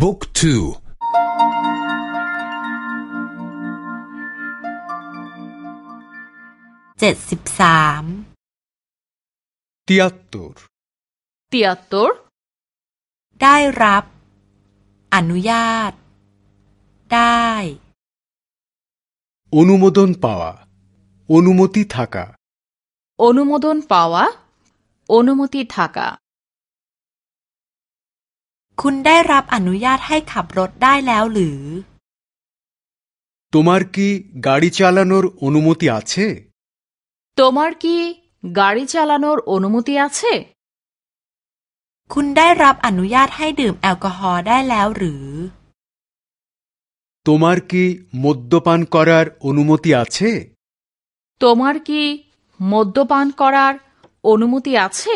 บุ๊กทูเจ็ดสิบสามเตียตูร์เตียตูร์ได้รับ อนุญาต ได้อนุโมดนปาวาอนุโมติทากาอนุโมดนปาวาอนุโมติทากา คุณได้รับอนุญาตให้ขับรถได้แล้วหรือ তোমার কি গাড়ি চালানোর অনুমতি আছে তোমার কি গাড়ি চালানোর অনুমতি আছে คุณได้รับอนุญาตให้ดื่มแอลกอฮอล์ได้แล้วหรือ তোমার কি মদ্যপান করার অনুমতি আছে তোমার কি মদ্যপান করার অনুমতি আছে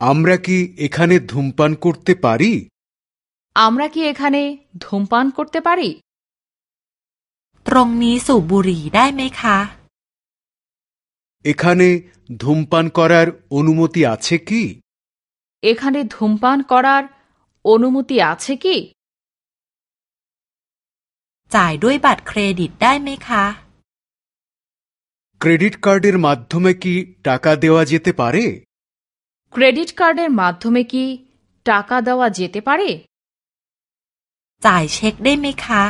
আমরা কি এখানে ধূমপান করতে পারি আমরা কি এখানে ধূমপান করতে পারি ตรงนี้สูบบุหรี่ได้ไหมคะ এখানে ধূমপান করার অনুমতি আছে কি এখানে ধূমপান করার অনুমতি আছে কি จ่ายด้วยบัตรเครดิตได้ไหมคะ ক্রেডিট কার্ডের মাধ্যমে কি টাকা দেওয়া যেতে পারে ক্রেডিট কার্ডের মাধ্যমে কি টাকা দেওয়া যেতে পারে จ่ายเช็คได้ไหมคะ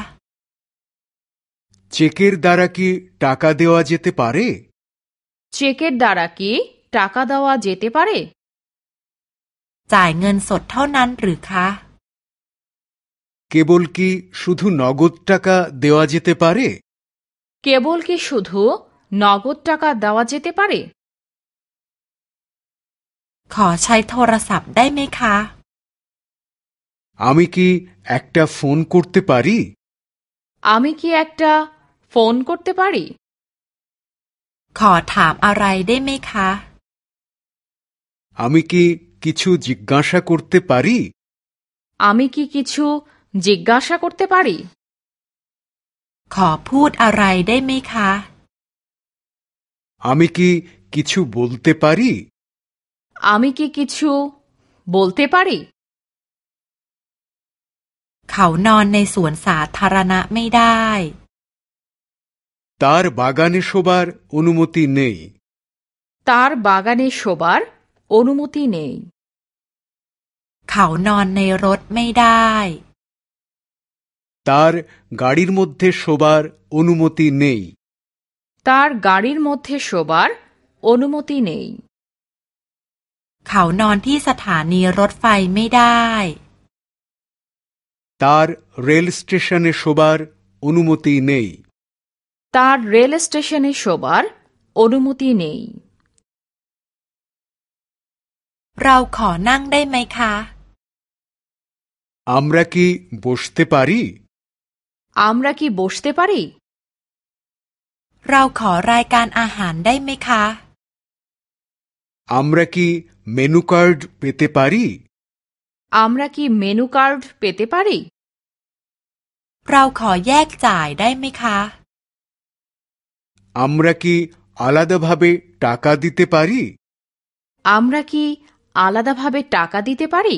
চেকের দ্বারা কি টাকা দেওয়া যেতে পারে চেকের দ্বারা কি টাকা দেওয়া যেতে পারে จ่ายเงินสดเท่านั้นหรือคะ কেবল কি শুধু নগদ টাকা দেওয়া যেতে পারে কেবল কি শুধু নগদ টাকা দেওয়া যেতে পারে ขอใช้โทรศัพท์ได้ไหมคะ আমি কি একটা ফোন করতে পারি আমি কি একটা ফোন করতে পারি ขอถามอะไรได้ไหมคะ আমি কি কিছু জিজ্ঞাসা করতে পারি আমি কি কিছু জিজ্ঞাসা করতে পারি ขอพูดอะไรได้ไหมคะ আমি কি কিছু বলতে পারি আমি কি কিছু বলতে পারি เขานอนในสวนสาธารณะไม่ได้ তার বাগানে শোবার অনুমতি নেই তার বাগানে শোবার অনুমতি নেই เขานอนในรถไม่ได้ তার গাড়ির মধ্যে শোবার অনুমতি নেই তার গাড়ির মধ্যে শোবার অনুমতি নেই เขานอนที่สถานีรถไฟไม่ได้ তার রেল স্টেশনে শোবার অনুমতি নেই তার রেল স্টেশনে শোবার অনুমতি নেই เราขอนั่งได้ไหมคะ আমরা কি বসতে পারি আমরা কি বসতে পারি เราขอรายการอาหารได้ไหมคะ আমরা কি মেনু কার্ড পেতে পারি আমরা কি মেনু কার্ড পেতে পারি เราขอแยกจ่ายได้ไหมคะ আমরা কি আলাদাভাবে টাকা দিতে পারি আমরা কি আলাদাভাবে টাকা দিতে পারি